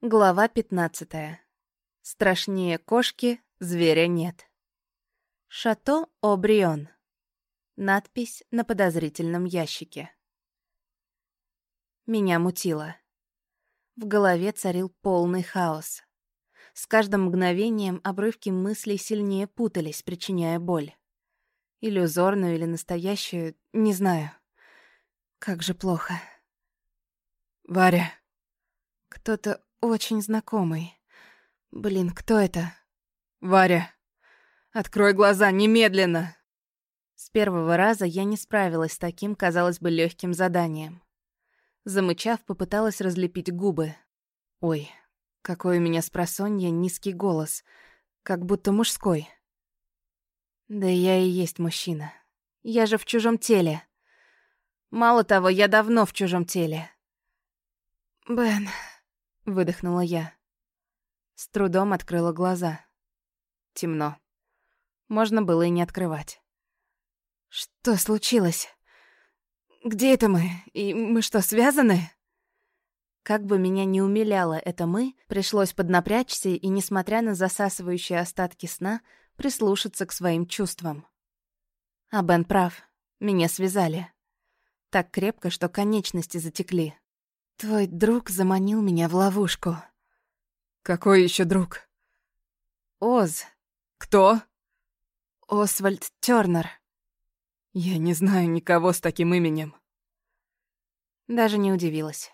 Глава 15. Страшнее кошки, зверя нет. Шато О'Брион. Надпись на подозрительном ящике. Меня мутило. В голове царил полный хаос. С каждым мгновением обрывки мыслей сильнее путались, причиняя боль. Иллюзорную или настоящую, не знаю. Как же плохо. «Варя!» Кто-то очень знакомый. Блин, кто это? «Варя! Открой глаза, немедленно!» С первого раза я не справилась с таким, казалось бы, легким заданием. Замычав, попыталась разлепить губы. Ой, какой у меня с просонья низкий голос, как будто мужской. Да я и есть мужчина. Я же в чужом теле. Мало того, я давно в чужом теле. «Бен», — выдохнула я. С трудом открыла глаза. Темно. Можно было и не открывать. «Что случилось? Где это мы? И мы что, связаны?» Как бы меня не умиляло это «мы», пришлось поднапрячься и, несмотря на засасывающие остатки сна, прислушаться к своим чувствам. А Бен прав. Меня связали. Так крепко, что конечности затекли. Твой друг заманил меня в ловушку. Какой еще друг? Оз. Кто? Освальд Тёрнер. Я не знаю никого с таким именем. Даже не удивилась.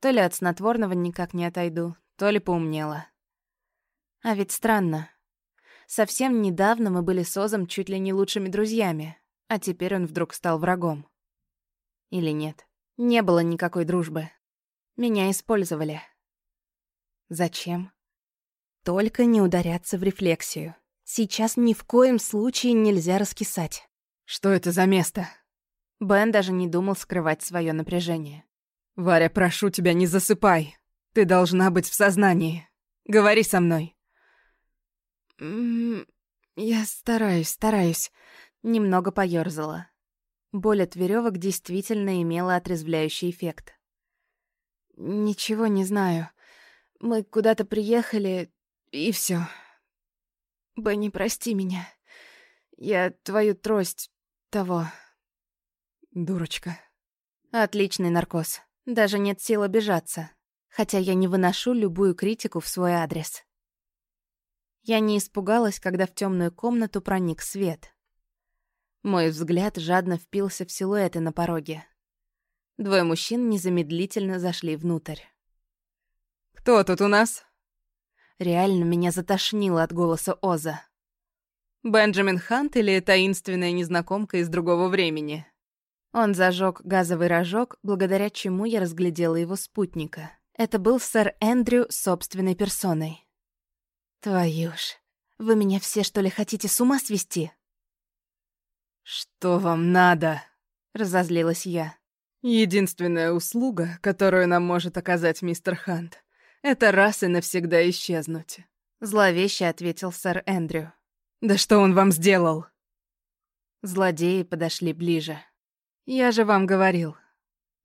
То ли от снотворного никак не отойду, то ли поумнела. А ведь странно. Совсем недавно мы были с Озом чуть ли не лучшими друзьями, а теперь он вдруг стал врагом. Или нет? Не было никакой дружбы. Меня использовали. Зачем? Только не ударяться в рефлексию. Сейчас ни в коем случае нельзя раскисать. Что это за место? Бен даже не думал скрывать свое напряжение. «Варя, прошу тебя, не засыпай. Ты должна быть в сознании. Говори со мной». «М -м, «Я стараюсь, стараюсь». Немного поёрзала. Боль от веревок действительно имела отрезвляющий эффект. «Ничего не знаю. Мы куда-то приехали, и все. Бенни, прости меня. Я твою трость того...» «Дурочка». «Отличный наркоз. Даже нет сил обижаться. Хотя я не выношу любую критику в свой адрес». Я не испугалась, когда в темную комнату проник свет. Мой взгляд жадно впился в силуэты на пороге. Двое мужчин незамедлительно зашли внутрь. «Кто тут у нас?» Реально меня затошнило от голоса Оза. «Бенджамин Хант или таинственная незнакомка из другого времени?» Он зажег газовый рожок, благодаря чему я разглядела его спутника. Это был сэр Эндрю собственной персоной. Твою ж, вы меня все что ли хотите с ума свести? Что вам надо? Разозлилась я. Единственная услуга, которую нам может оказать мистер Хант, это раз и навсегда исчезнуть. Зловеще ответил сэр Эндрю. Да что он вам сделал? Злодеи подошли ближе. Я же вам говорил.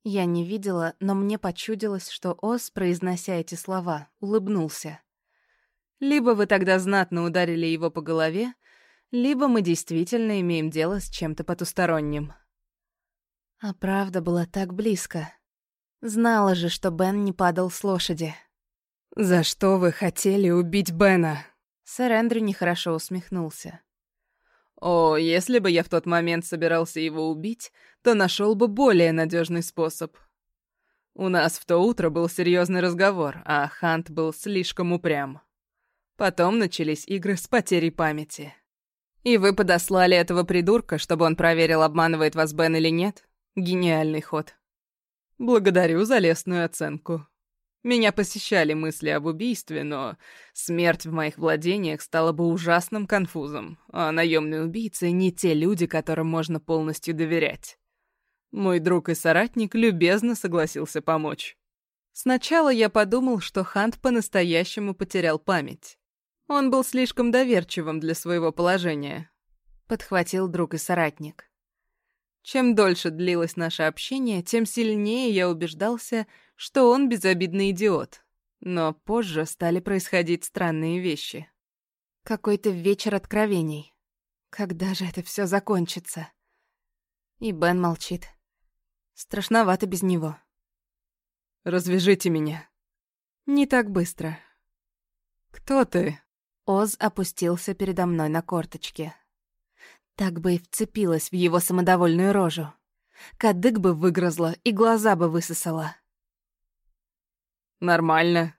Я не видела, но мне почудилось, что Оз, произнося эти слова, улыбнулся. Либо вы тогда знатно ударили его по голове, либо мы действительно имеем дело с чем-то потусторонним. А правда была так близко. Знала же, что Бен не падал с лошади. «За что вы хотели убить Бена?» Сэр Эндрю нехорошо усмехнулся. «О, если бы я в тот момент собирался его убить, то нашел бы более надежный способ. У нас в то утро был серьезный разговор, а Хант был слишком упрям. Потом начались игры с потерей памяти. И вы подослали этого придурка, чтобы он проверил, обманывает вас Бен или нет? Гениальный ход. Благодарю за лестную оценку. Меня посещали мысли об убийстве, но смерть в моих владениях стала бы ужасным конфузом, а наемные убийцы — не те люди, которым можно полностью доверять. Мой друг и соратник любезно согласился помочь. Сначала я подумал, что Хант по-настоящему потерял память. Он был слишком доверчивым для своего положения. Подхватил друг и соратник. Чем дольше длилось наше общение, тем сильнее я убеждался, что он безобидный идиот. Но позже стали происходить странные вещи. Какой-то вечер откровений. Когда же это все закончится? И Бен молчит. Страшновато без него. «Развяжите меня». «Не так быстро». «Кто ты?» Оз опустился передо мной на корточки. Так бы и вцепилась в его самодовольную рожу. Кадык бы выгрызла и глаза бы высосала. «Нормально.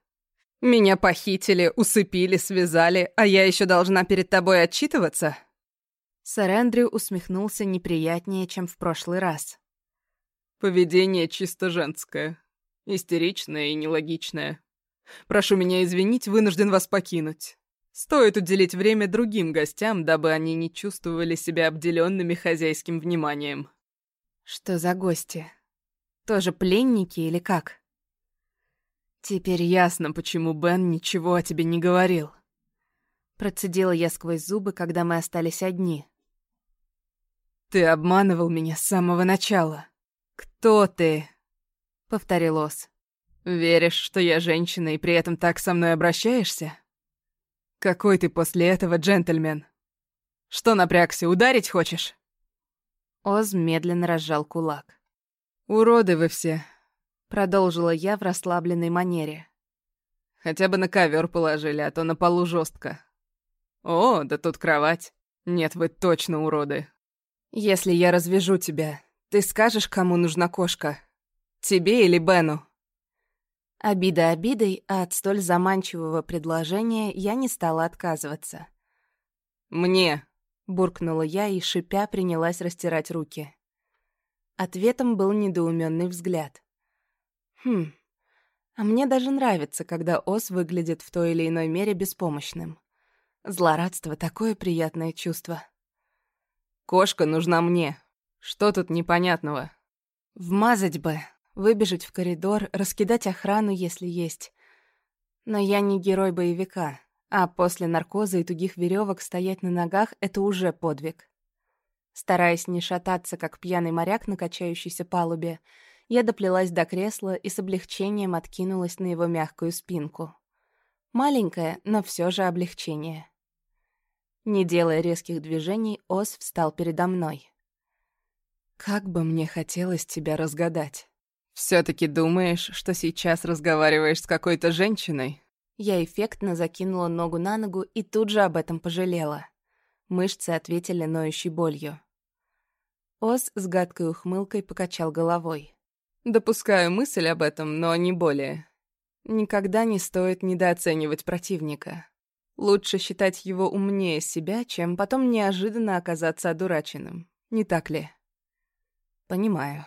Меня похитили, усыпили, связали, а я еще должна перед тобой отчитываться?» Сэр Эндрю усмехнулся неприятнее, чем в прошлый раз. «Поведение чисто женское. Истеричное и нелогичное. Прошу меня извинить, вынужден вас покинуть. Стоит уделить время другим гостям, дабы они не чувствовали себя обделенными хозяйским вниманием». «Что за гости? Тоже пленники или как?» «Теперь ясно, почему Бен ничего о тебе не говорил». Процедила я сквозь зубы, когда мы остались одни. «Ты обманывал меня с самого начала. Кто ты?» — повторил Ос. «Веришь, что я женщина и при этом так со мной обращаешься? Какой ты после этого джентльмен? Что напрягся, ударить хочешь?» Оз медленно разжал кулак. «Уроды вы все», — продолжила я в расслабленной манере. «Хотя бы на ковер положили, а то на полу жестко. О, да тут кровать. Нет, вы точно уроды. Если я развяжу тебя, ты скажешь, кому нужна кошка? Тебе или Бену?» Обида обидой, а от столь заманчивого предложения я не стала отказываться. «Мне!» — буркнула я и, шипя, принялась растирать руки. Ответом был недоуменный взгляд. «Хм, а мне даже нравится, когда Ос выглядит в той или иной мере беспомощным. Злорадство — такое приятное чувство». Кошка нужна мне. Что тут непонятного? Вмазать бы, выбежать в коридор, раскидать охрану, если есть. Но я не герой боевика, а после наркоза и тугих веревок стоять на ногах — это уже подвиг. Стараясь не шататься, как пьяный моряк на качающейся палубе, я доплелась до кресла и с облегчением откинулась на его мягкую спинку. Маленькое, но все же облегчение. Не делая резких движений, Ос встал передо мной. «Как бы мне хотелось тебя разгадать. Все таки думаешь, что сейчас разговариваешь с какой-то женщиной?» Я эффектно закинула ногу на ногу и тут же об этом пожалела. Мышцы ответили ноющей болью. Ос с гадкой ухмылкой покачал головой. «Допускаю мысль об этом, но не более. Никогда не стоит недооценивать противника. Лучше считать его умнее себя, чем потом неожиданно оказаться одураченным. Не так ли? Понимаю.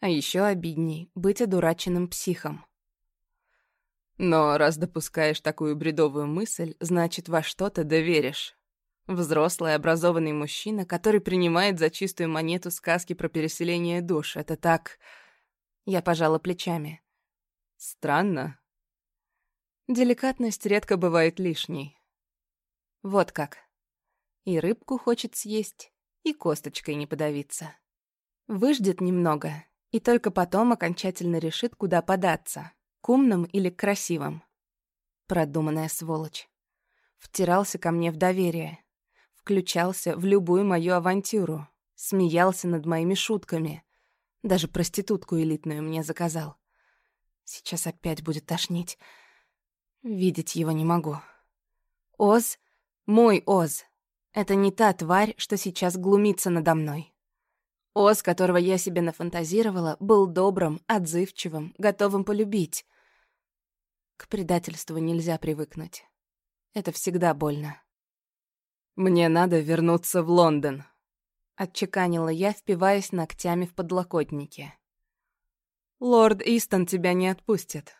А еще обидней — быть одураченным психом. Но раз допускаешь такую бредовую мысль, значит, во что-то доверишь. Взрослый, образованный мужчина, который принимает за чистую монету сказки про переселение душ. Это так... Я пожала плечами. Странно. Деликатность редко бывает лишней. Вот как. И рыбку хочет съесть, и косточкой не подавиться. Выждет немного, и только потом окончательно решит, куда податься. К умным или к красивым. Продуманная сволочь. Втирался ко мне в доверие. Включался в любую мою авантюру. Смеялся над моими шутками. Даже проститутку элитную мне заказал. Сейчас опять будет тошнить. Видеть его не могу. Оз — мой Оз. Это не та тварь, что сейчас глумится надо мной. Оз, которого я себе нафантазировала, был добрым, отзывчивым, готовым полюбить. К предательству нельзя привыкнуть. Это всегда больно. «Мне надо вернуться в Лондон», — отчеканила я, впиваясь ногтями в подлокотники. «Лорд Истон тебя не отпустит.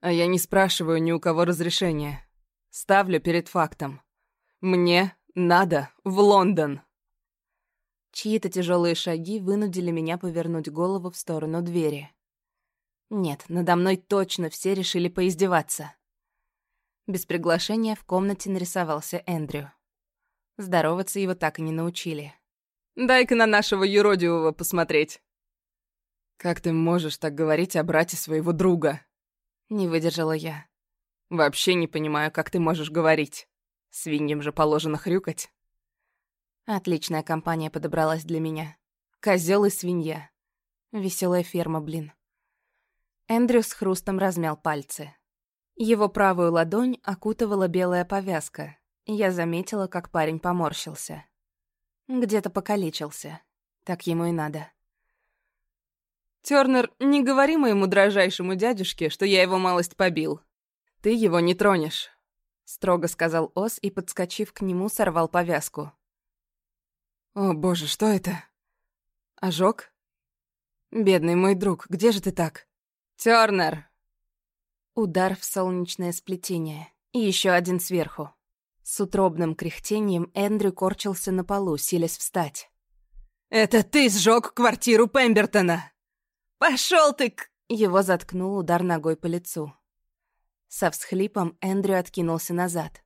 А я не спрашиваю ни у кого разрешения. Ставлю перед фактом. Мне надо в Лондон. Чьи-то тяжелые шаги вынудили меня повернуть голову в сторону двери. Нет, надо мной точно все решили поиздеваться. Без приглашения в комнате нарисовался Эндрю. Здороваться его так и не научили. «Дай-ка на нашего юродивого посмотреть». «Как ты можешь так говорить о брате своего друга?» Не выдержала я. Вообще не понимаю, как ты можешь говорить. Свиньям же положено хрюкать. Отличная компания подобралась для меня. Козел и свинья. Веселая ферма, блин. Эндрю с хрустом размял пальцы. Его правую ладонь окутывала белая повязка, я заметила, как парень поморщился. Где-то покалечился. Так ему и надо. Тёрнер, не говори моему дрожайшему дядюшке, что я его малость побил. Ты его не тронешь», — строго сказал Ос и, подскочив к нему, сорвал повязку. «О, боже, что это? Ожог? Бедный мой друг, где же ты так?» «Тёрнер!» Удар в солнечное сплетение. И еще один сверху. С утробным кряхтением Эндрю корчился на полу, силясь встать. «Это ты сжег квартиру Пембертона!» Пошел ты к...» Его заткнул удар ногой по лицу. Со всхлипом Эндрю откинулся назад.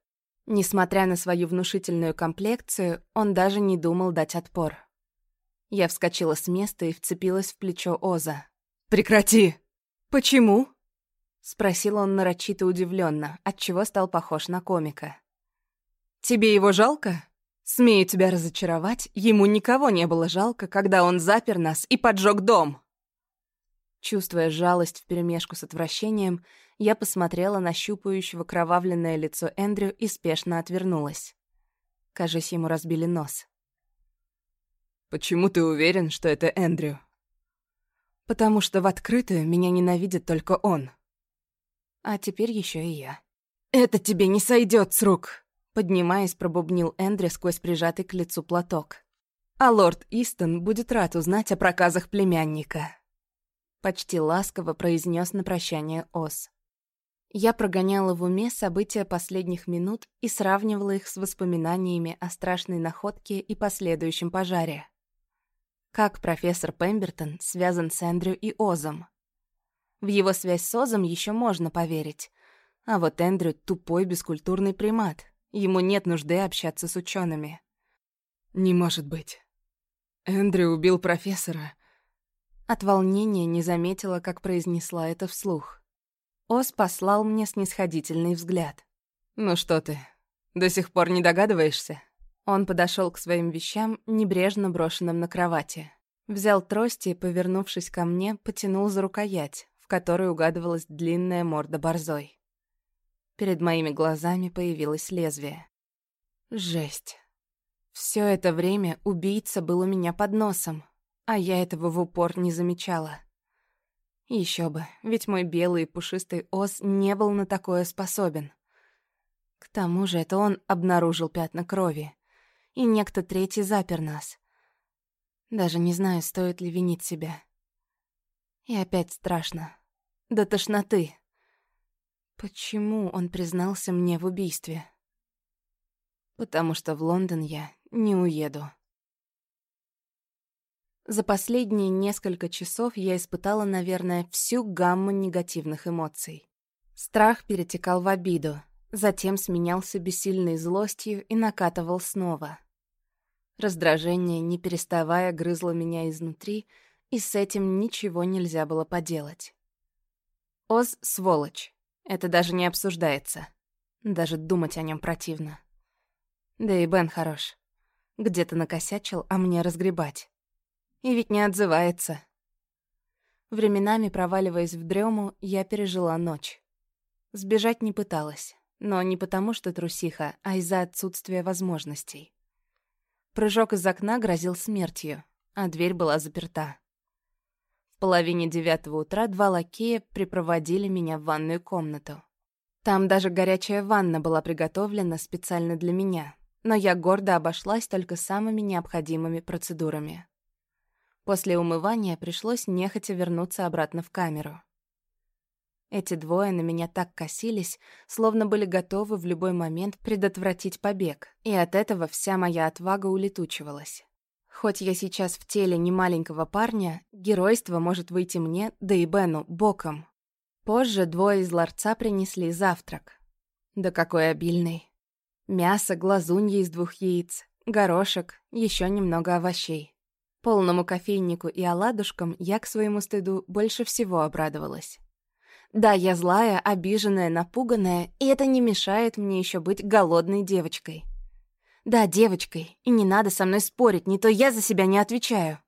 Несмотря на свою внушительную комплекцию, он даже не думал дать отпор. Я вскочила с места и вцепилась в плечо Оза. «Прекрати!» «Почему?» — спросил он нарочито удивленно, отчего стал похож на комика. «Тебе его жалко?» «Смею тебя разочаровать, ему никого не было жалко, когда он запер нас и поджег дом!» Чувствуя жалость вперемешку с отвращением, я посмотрела на щупающего кровавленное лицо Эндрю и спешно отвернулась. Кажется, ему разбили нос. «Почему ты уверен, что это Эндрю?» «Потому что в открытую меня ненавидит только он. А теперь еще и я». «Это тебе не сойдет с рук!» Поднимаясь, пробубнил Эндрю сквозь прижатый к лицу платок. «А лорд Истон будет рад узнать о проказах племянника». Почти ласково произнес на прощание Ос. Я прогоняла в уме события последних минут и сравнивала их с воспоминаниями о страшной находке и последующем пожаре. Как профессор Пембертон связан с Эндрю и Озом? В его связь с Озом еще можно поверить. А вот Эндрю — тупой бескультурный примат. Ему нет нужды общаться с учеными. «Не может быть. Эндрю убил профессора. От волнения не заметила, как произнесла это вслух. Ос послал мне снисходительный взгляд. «Ну что ты, до сих пор не догадываешься?» Он подошел к своим вещам, небрежно брошенным на кровати. Взял трость и, повернувшись ко мне, потянул за рукоять, в которой угадывалась длинная морда борзой. Перед моими глазами появилось лезвие. Жесть. Все это время убийца был у меня под носом, а я этого в упор не замечала. Еще бы, ведь мой белый и пушистый ос не был на такое способен. К тому же это он обнаружил пятна крови, и некто третий запер нас. Даже не знаю, стоит ли винить себя. И опять страшно. До тошноты. Почему он признался мне в убийстве? Потому что в Лондон я не уеду. За последние несколько часов я испытала, наверное, всю гамму негативных эмоций. Страх перетекал в обиду, затем сменялся бессильной злостью и накатывал снова. Раздражение, не переставая, грызло меня изнутри, и с этим ничего нельзя было поделать. Оз — сволочь. Это даже не обсуждается. Даже думать о нем противно. Да и Бен хорош. Где-то накосячил, а мне разгребать. И ведь не отзывается. Временами, проваливаясь в дрему, я пережила ночь. Сбежать не пыталась, но не потому, что трусиха, а из-за отсутствия возможностей. Прыжок из окна грозил смертью, а дверь была заперта. В половине девятого утра два лакея припроводили меня в ванную комнату. Там даже горячая ванна была приготовлена специально для меня, но я гордо обошлась только самыми необходимыми процедурами. После умывания пришлось нехотя вернуться обратно в камеру. Эти двое на меня так косились, словно были готовы в любой момент предотвратить побег, и от этого вся моя отвага улетучивалась. Хоть я сейчас в теле не маленького парня, геройство может выйти мне, да и Бену, боком. Позже двое из ларца принесли завтрак. Да какой обильный. Мясо, глазунья из двух яиц, горошек, еще немного овощей. Полному кофейнику и оладушкам я к своему стыду больше всего обрадовалась. Да, я злая, обиженная, напуганная, и это не мешает мне еще быть голодной девочкой. Да, девочкой, и не надо со мной спорить, не то я за себя не отвечаю.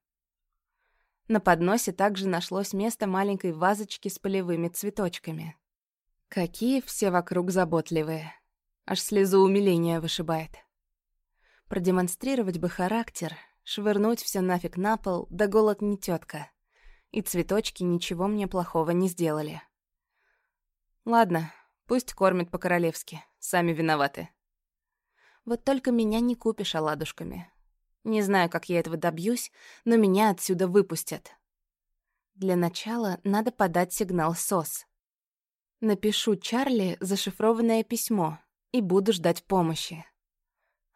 На подносе также нашлось место маленькой вазочки с полевыми цветочками. Какие все вокруг заботливые. Аж слезу умиления вышибает. Продемонстрировать бы характер, швырнуть все нафиг на пол, да голод не тетка. И цветочки ничего мне плохого не сделали. Ладно, пусть кормят по-королевски, сами виноваты. Вот только меня не купишь оладушками. Не знаю, как я этого добьюсь, но меня отсюда выпустят. Для начала надо подать сигнал СОС. Напишу Чарли зашифрованное письмо и буду ждать помощи.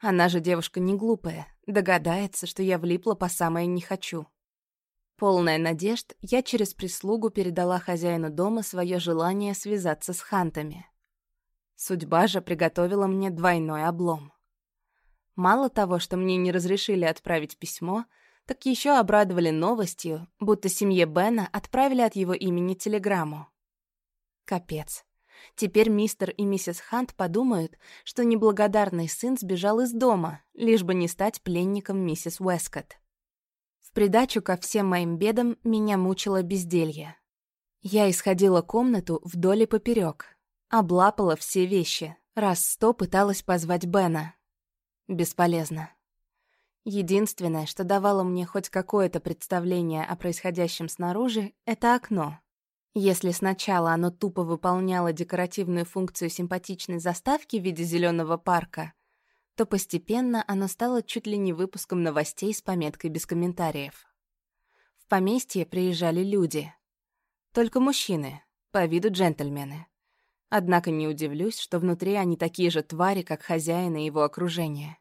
Она же девушка не глупая, догадается, что я влипла по самое не хочу. Полная надежд, я через прислугу передала хозяину дома свое желание связаться с хантами. Судьба же приготовила мне двойной облом. Мало того, что мне не разрешили отправить письмо, так еще обрадовали новостью, будто семье Бена отправили от его имени телеграмму. Капец. Теперь мистер и миссис Хант подумают, что неблагодарный сын сбежал из дома, лишь бы не стать пленником миссис Уэскотт. В придачу ко всем моим бедам меня мучило безделье. Я исходила комнату вдоль и поперек, облапала все вещи, раз сто пыталась позвать Бена, Бесполезно. Единственное, что давало мне хоть какое-то представление о происходящем снаружи, это окно. Если сначала оно тупо выполняло декоративную функцию симпатичной заставки в виде зеленого парка, то постепенно оно стало чуть ли не выпуском новостей с пометкой без комментариев. В поместье приезжали люди. Только мужчины, по виду джентльмены. Однако не удивлюсь, что внутри они такие же твари, как хозяин и его окружение.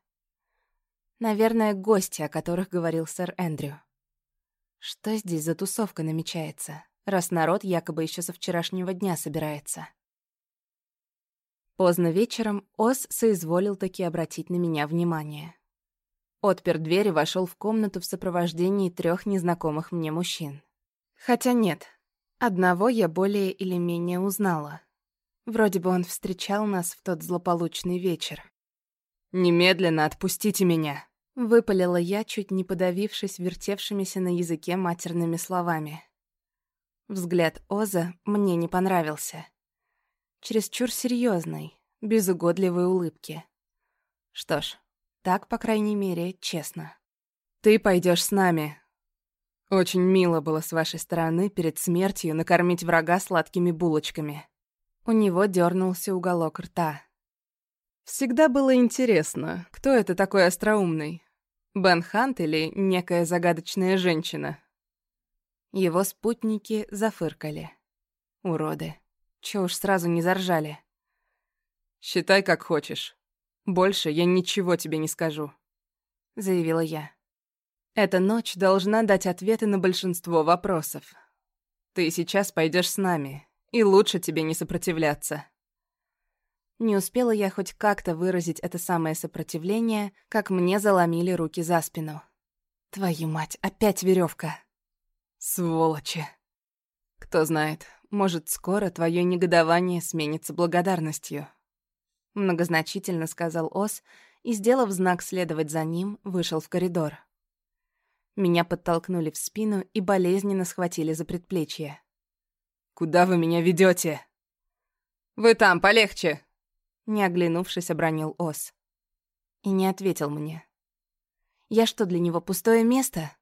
Наверное, гости, о которых говорил сэр Эндрю. Что здесь за тусовка намечается, раз народ якобы еще со вчерашнего дня собирается? Поздно вечером Ос соизволил таки обратить на меня внимание. Отпер дверь и вошел в комнату в сопровождении трех незнакомых мне мужчин. Хотя нет, одного я более или менее узнала — Вроде бы он встречал нас в тот злополучный вечер. «Немедленно отпустите меня!» Выпалила я, чуть не подавившись вертевшимися на языке матерными словами. Взгляд Оза мне не понравился. Чересчур серьезный, без угодливой улыбки. Что ж, так, по крайней мере, честно. «Ты пойдешь с нами», очень мило было с вашей стороны перед смертью накормить врага сладкими булочками. У него дернулся уголок рта. Всегда было интересно, кто это такой остроумный? Бен Хант или некая загадочная женщина? Его спутники зафыркали. Уроды. Чё уж сразу не заржали. «Считай, как хочешь. Больше я ничего тебе не скажу», — заявила я. «Эта ночь должна дать ответы на большинство вопросов. Ты сейчас пойдешь с нами, и лучше тебе не сопротивляться. Не успела я хоть как-то выразить это самое сопротивление, как мне заломили руки за спину. Твою мать, опять веревка. Сволочи. Кто знает, может, скоро твое негодование сменится благодарностью. Многозначительно сказал Ос и, сделав знак следовать за ним, вышел в коридор. Меня подтолкнули в спину и болезненно схватили за предплечье. Куда вы меня ведете? Вы там, полегче!» Не оглянувшись, обронил Ос. И не ответил мне. «Я что, для него пустое место?»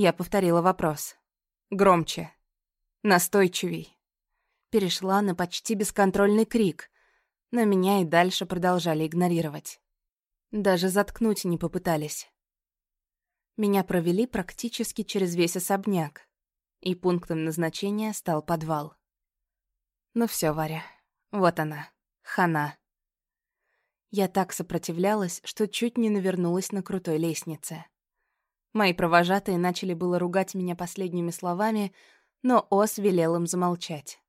Я повторила вопрос. Громче. Настойчивей. Перешла на почти бесконтрольный крик, но меня и дальше продолжали игнорировать. Даже заткнуть не попытались. Меня провели практически через весь особняк, и пунктом назначения стал подвал. Ну все, Варя, вот она, хана. Я так сопротивлялась, что чуть не навернулась на крутой лестнице. Мои провожатые начали было ругать меня последними словами, но Ос велел им замолчать.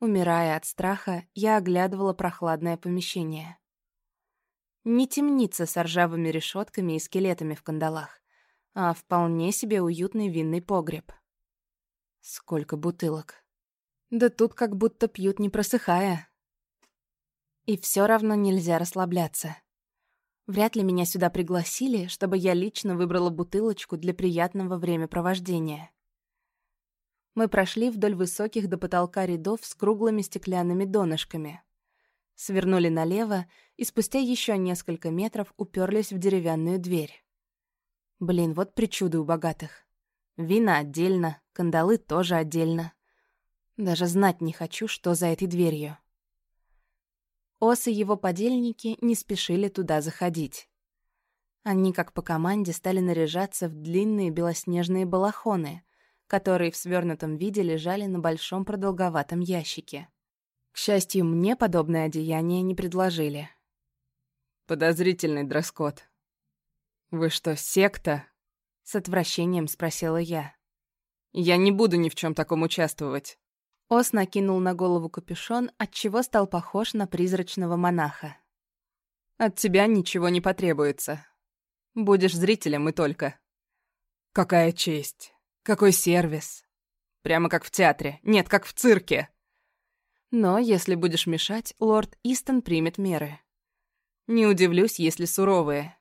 Умирая от страха, я оглядывала прохладное помещение. Не темница с ржавыми решетками и скелетами в кандалах, а вполне себе уютный винный погреб. Сколько бутылок. Да тут как будто пьют не просыхая. И все равно нельзя расслабляться. Вряд ли меня сюда пригласили, чтобы я лично выбрала бутылочку для приятного времяпровождения. Мы прошли вдоль высоких до потолка рядов с круглыми стеклянными донышками. Свернули налево и спустя еще несколько метров уперлись в деревянную дверь. Блин, вот причуды у богатых. Вина отдельно, кандалы тоже отдельно. Даже знать не хочу, что за этой дверью. Ос и его подельники не спешили туда заходить. Они, как по команде, стали наряжаться в длинные белоснежные балахоны, которые в свернутом виде лежали на большом продолговатом ящике. К счастью, мне подобное одеяние не предложили. «Подозрительный дресс-код. Вы что, секта?» С отвращением спросила я. «Я не буду ни в чем таком участвовать». Ос накинул на голову капюшон, отчего стал похож на призрачного монаха. «От тебя ничего не потребуется. Будешь зрителем и только». «Какая честь! Какой сервис! Прямо как в театре. Нет, как в цирке!» «Но если будешь мешать, лорд Истон примет меры. Не удивлюсь, если суровые».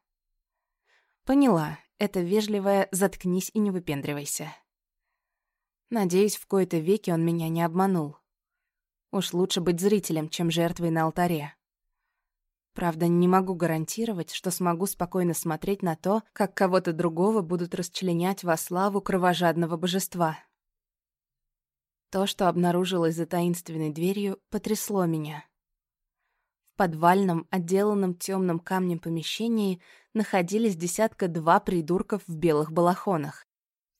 «Поняла. Это вежливое «заткнись и не выпендривайся». Надеюсь, в кои-то веки он меня не обманул. Уж лучше быть зрителем, чем жертвой на алтаре. Правда, не могу гарантировать, что смогу спокойно смотреть на то, как кого-то другого будут расчленять во славу кровожадного божества. То, что обнаружилось за таинственной дверью, потрясло меня. В подвальном, отделанном темным камнем помещении находились десятка-два придурков в белых балахонах.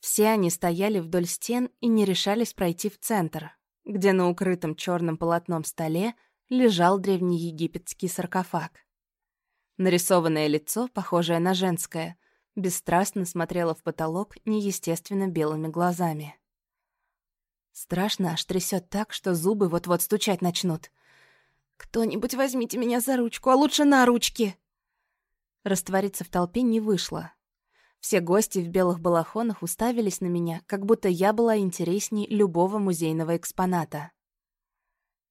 Все они стояли вдоль стен и не решались пройти в центр, где на укрытом черным полотном столе лежал древнеегипетский саркофаг. Нарисованное лицо, похожее на женское, бесстрастно смотрело в потолок неестественно белыми глазами. Страшно аж трясет так, что зубы вот-вот стучать начнут. «Кто-нибудь возьмите меня за ручку, а лучше на ручки!» Раствориться в толпе не вышло. Все гости в белых балахонах уставились на меня, как будто я была интересней любого музейного экспоната.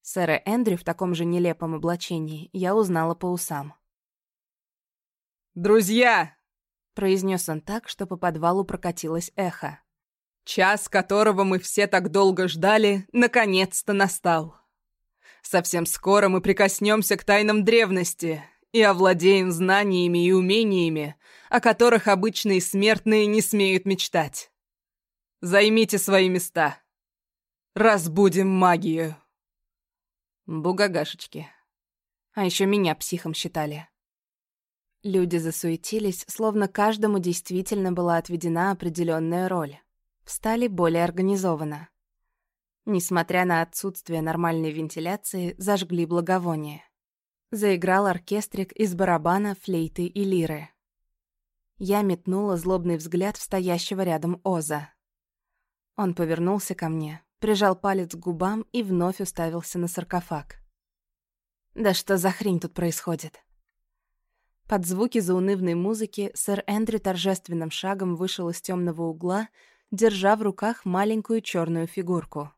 Сэра Эндрю в таком же нелепом облачении я узнала по усам. «Друзья!» — произнес он так, что по подвалу прокатилось эхо. «Час, которого мы все так долго ждали, наконец-то настал. Совсем скоро мы прикоснемся к тайнам древности, и овладеем знаниями и умениями, о которых обычные смертные не смеют мечтать. Займите свои места. Разбудим магию. Бугагашечки. А еще меня психом считали. Люди засуетились, словно каждому действительно была отведена определенная роль. Встали более организованно. Несмотря на отсутствие нормальной вентиляции, зажгли благовоние. Заиграл оркестрик из барабана, флейты и лиры. Я метнула злобный взгляд в стоящего рядом Оза. Он повернулся ко мне, прижал палец к губам и вновь уставился на саркофаг. «Да что за хрень тут происходит?» Под звуки заунывной музыки сэр Эндрю торжественным шагом вышел из темного угла, держа в руках маленькую черную фигурку.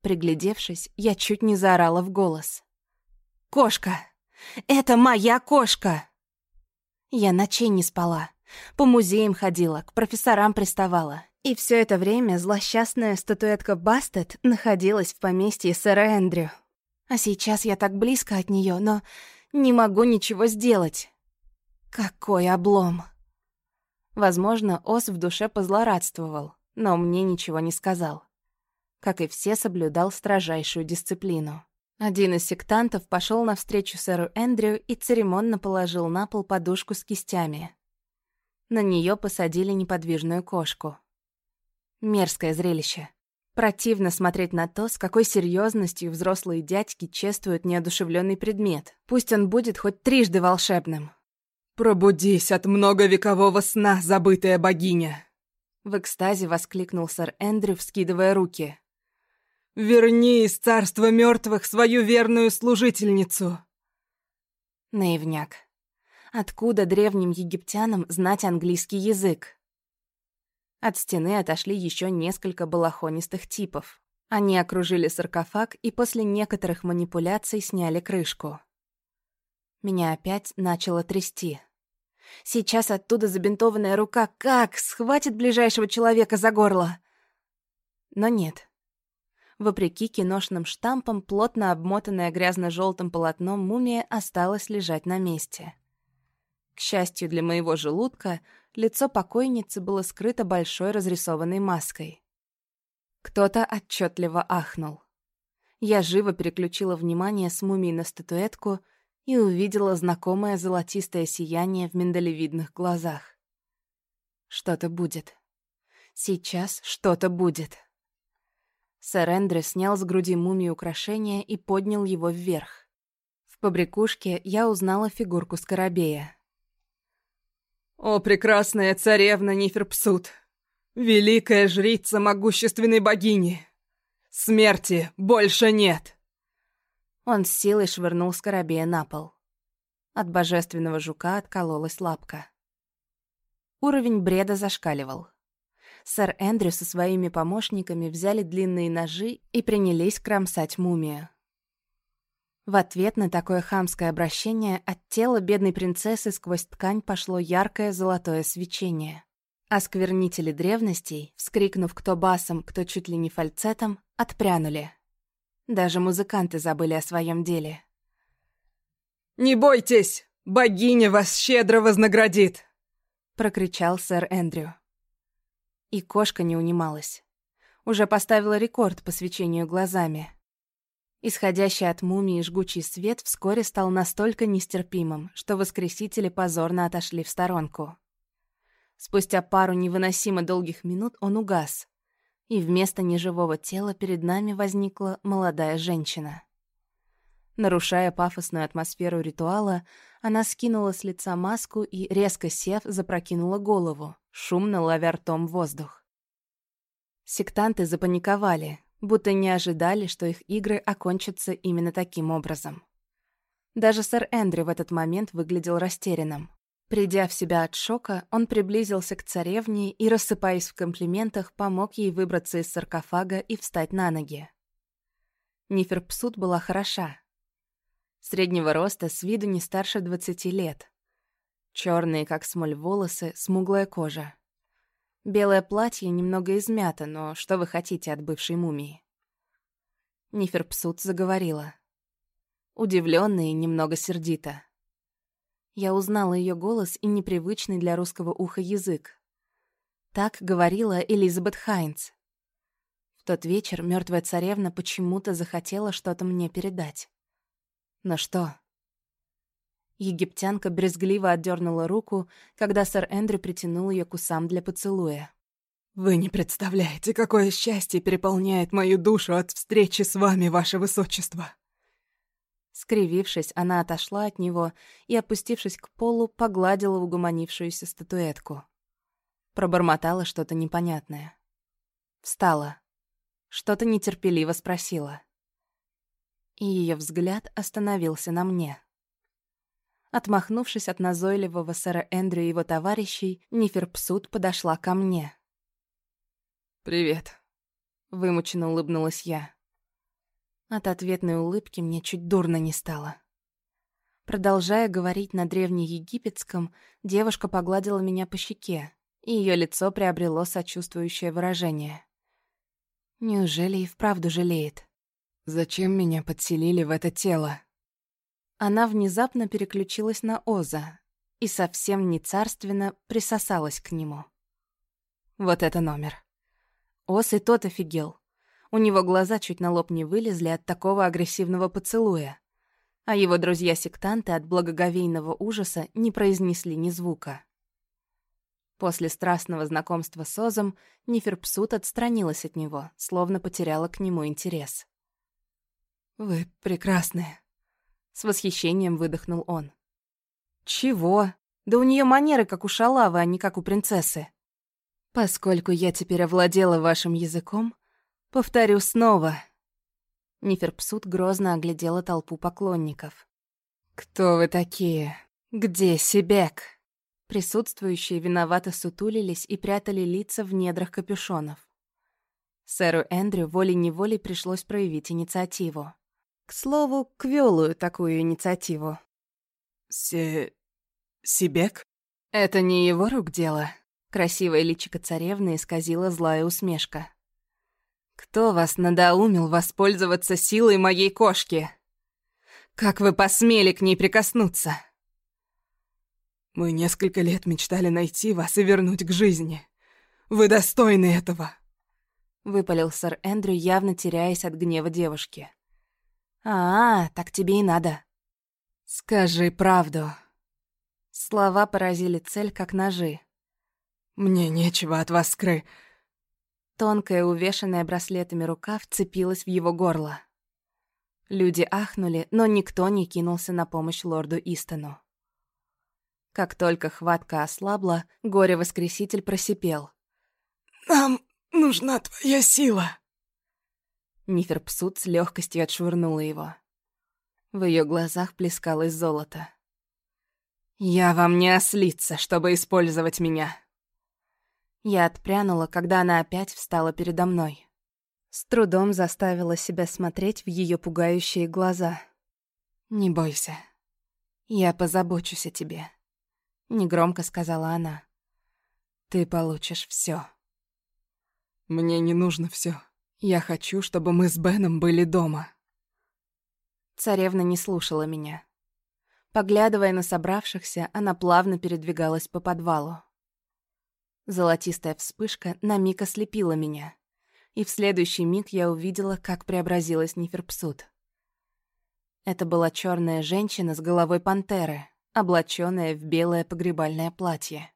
Приглядевшись, я чуть не заорала в голос. Кошка! Это моя кошка!» Я ночей не спала. По музеям ходила, к профессорам приставала. И все это время злосчастная статуэтка Бастет находилась в поместье сэра Эндрю. А сейчас я так близко от нее, но не могу ничего сделать. Какой облом! Возможно, Ос в душе позлорадствовал, но мне ничего не сказал. Как и все, соблюдал строжайшую дисциплину. Один из сектантов пошел навстречу сэру Эндрю и церемонно положил на пол подушку с кистями. На нее посадили неподвижную кошку. Мерзкое зрелище. Противно смотреть на то, с какой серьезностью взрослые дядьки чествуют неодушевленный предмет, пусть он будет хоть трижды волшебным. «Пробудись от многовекового сна, забытая богиня!» В экстазе воскликнул сэр Эндрю, вскидывая руки. Верни из царства мертвых свою верную служительницу!» Наивняк. Откуда древним египтянам знать английский язык? От стены отошли еще несколько балахонистых типов. Они окружили саркофаг и после некоторых манипуляций сняли крышку. Меня опять начало трясти. Сейчас оттуда забинтованная рука как схватит ближайшего человека за горло. Но нет. Вопреки киношным штампам, плотно обмотанная грязно-желтым полотном мумия осталась лежать на месте. К счастью для моего желудка, лицо покойницы было скрыто большой разрисованной маской. Кто-то отчетливо ахнул. Я живо переключила внимание с мумии на статуэтку и увидела знакомое золотистое сияние в миндалевидных глазах. Что-то будет. Сейчас что-то будет. Сэр Эндрю снял с груди мумии украшения и поднял его вверх. В побрякушке я узнала фигурку Скоробея. «О, прекрасная царевна Ниферпсут!» Великая жрица могущественной богини! Смерти больше нет!» Он с силой швырнул скоробея на пол. От божественного жука откололась лапка. Уровень бреда зашкаливал. Сэр Эндрю со своими помощниками взяли длинные ножи и принялись кромсать мумию. В ответ на такое хамское обращение от тела бедной принцессы сквозь ткань пошло яркое золотое свечение. Осквернители древностей, вскрикнув кто басом, кто чуть ли не фальцетом, отпрянули. Даже музыканты забыли о своем деле. «Не бойтесь! Богиня вас щедро вознаградит!» — прокричал сэр Эндрю. И кошка не унималась. Уже поставила рекорд по свечению глазами. Исходящий от мумии жгучий свет вскоре стал настолько нестерпимым, что воскресители позорно отошли в сторонку. Спустя пару невыносимо долгих минут он угас, и вместо неживого тела перед нами возникла молодая женщина. Нарушая пафосную атмосферу ритуала, она скинула с лица маску и, резко сев, запрокинула голову, шумно ловя ртом воздух. Сектанты запаниковали, будто не ожидали, что их игры окончатся именно таким образом. Даже сэр Эндрю в этот момент выглядел растерянным. Придя в себя от шока, он приблизился к царевне и, рассыпаясь в комплиментах, помог ей выбраться из саркофага и встать на ноги. Ниферпсут была хороша. Среднего роста, с виду не старше двадцати лет. Черные, как смоль, волосы, смуглая кожа. Белое платье немного измято, но что вы хотите от бывшей мумии? Ниферпсут заговорила. Удивлённо и немного сердито. Я узнала ее голос и непривычный для русского уха язык. Так говорила Элизабет Хайнц. В тот вечер мертвая царевна почему-то захотела что-то мне передать. Но что? Египтянка брезгливо отдернула руку, когда сэр Эндрю притянул ее к усам для поцелуя. «Вы не представляете, какое счастье переполняет мою душу от встречи с вами, ваше высочество!» Скривившись, она отошла от него и, опустившись к полу, погладила угомонившуюся статуэтку. Пробормотала что-то непонятное. Встала. Что-то нетерпеливо спросила. И ее взгляд остановился на мне. Отмахнувшись от назойливого сэра Эндрю и его товарищей, Ниферпсут подошла ко мне. «Привет», — вымученно улыбнулась я. От ответной улыбки мне чуть дурно не стало. Продолжая говорить на древнеегипетском, девушка погладила меня по щеке, и ее лицо приобрело сочувствующее выражение. Неужели и вправду жалеет? «Зачем меня подселили в это тело?» Она внезапно переключилась на Оза и совсем не царственно присосалась к нему. Вот это номер. Оз и тот офигел. У него глаза чуть на лоб не вылезли от такого агрессивного поцелуя. А его друзья-сектанты от благоговейного ужаса не произнесли ни звука. После страстного знакомства с Озом Ниферпсут отстранилась от него, словно потеряла к нему интерес. «Вы прекрасные», — с восхищением выдохнул он. «Чего? Да у нее манеры, как у шалавы, а не как у принцессы. Поскольку я теперь овладела вашим языком, Повторю снова. Ниферпсут грозно оглядела толпу поклонников. «Кто вы такие? Где Сибек?» Присутствующие виновато сутулились и прятали лица в недрах капюшонов. Сэру Эндрю волей-неволей пришлось проявить инициативу. Слову, квелую такую инициативу. «Се... Сибек?» «Это не его рук дело». Красивое личико царевны исказила злая усмешка. «Кто вас надоумил воспользоваться силой моей кошки? Как вы посмели к ней прикоснуться?» «Мы несколько лет мечтали найти вас и вернуть к жизни. Вы достойны этого!» Выпалил сэр Эндрю, явно теряясь от гнева девушки. «А, так тебе и надо». «Скажи правду». Слова поразили цель, как ножи. «Мне нечего от вас скры...» Тонкая, увешанная браслетами рука вцепилась в его горло. Люди ахнули, но никто не кинулся на помощь лорду Истону. Как только хватка ослабла, горе-воскреситель просипел. «Нам нужна твоя сила!» Ниферпсут с легкостью отшвырнула его. В ее глазах плескалось золото. «Я вам не ослица, чтобы использовать меня!» Я отпрянула, когда она опять встала передо мной. С трудом заставила себя смотреть в ее пугающие глаза. «Не бойся. Я позабочусь о тебе», — негромко сказала она. «Ты получишь все. «Мне не нужно все. Я хочу, чтобы мы с Беном были дома». Царевна не слушала меня. Поглядывая на собравшихся, она плавно передвигалась по подвалу. Золотистая вспышка на миг ослепила меня, и в следующий миг я увидела, как преобразилась Ниферпсут. Это была черная женщина с головой пантеры, облаченная в белое погребальное платье.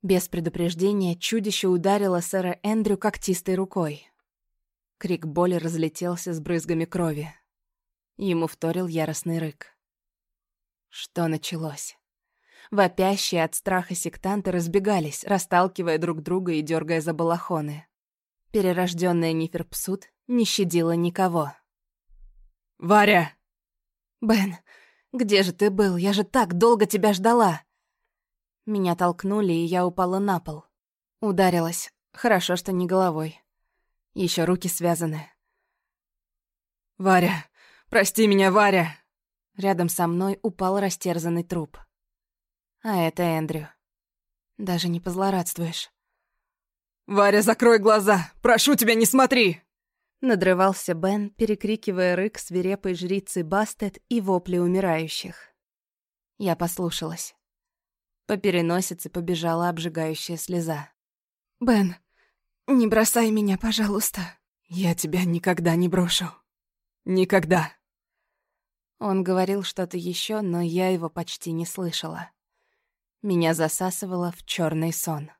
Без предупреждения чудище ударило сэра Эндрю когтистой рукой. Крик боли разлетелся с брызгами крови. Ему вторил яростный рык. Что началось? Вопящие от страха сектанты разбегались, расталкивая друг друга и дергая за балахоны. Перерожденная Ниферпсут не щадила никого. «Варя!» «Бен, где же ты был? Я же так долго тебя ждала!» Меня толкнули, и я упала на пол. Ударилась. Хорошо, что не головой. Еще руки связаны. «Варя! Прости меня, Варя!» Рядом со мной упал растерзанный труп. А это Эндрю. Даже не позлорадствуешь. «Варя, закрой глаза! Прошу тебя, не смотри!» Надрывался Бен, перекрикивая рык свирепой жрицы Бастет и вопли умирающих. Я послушалась. По переносице побежала обжигающая слеза. «Бен, не бросай меня, пожалуйста. Я тебя никогда не брошу. Никогда». Он говорил что-то еще, но я его почти не слышала. Меня засасывало в черный сон.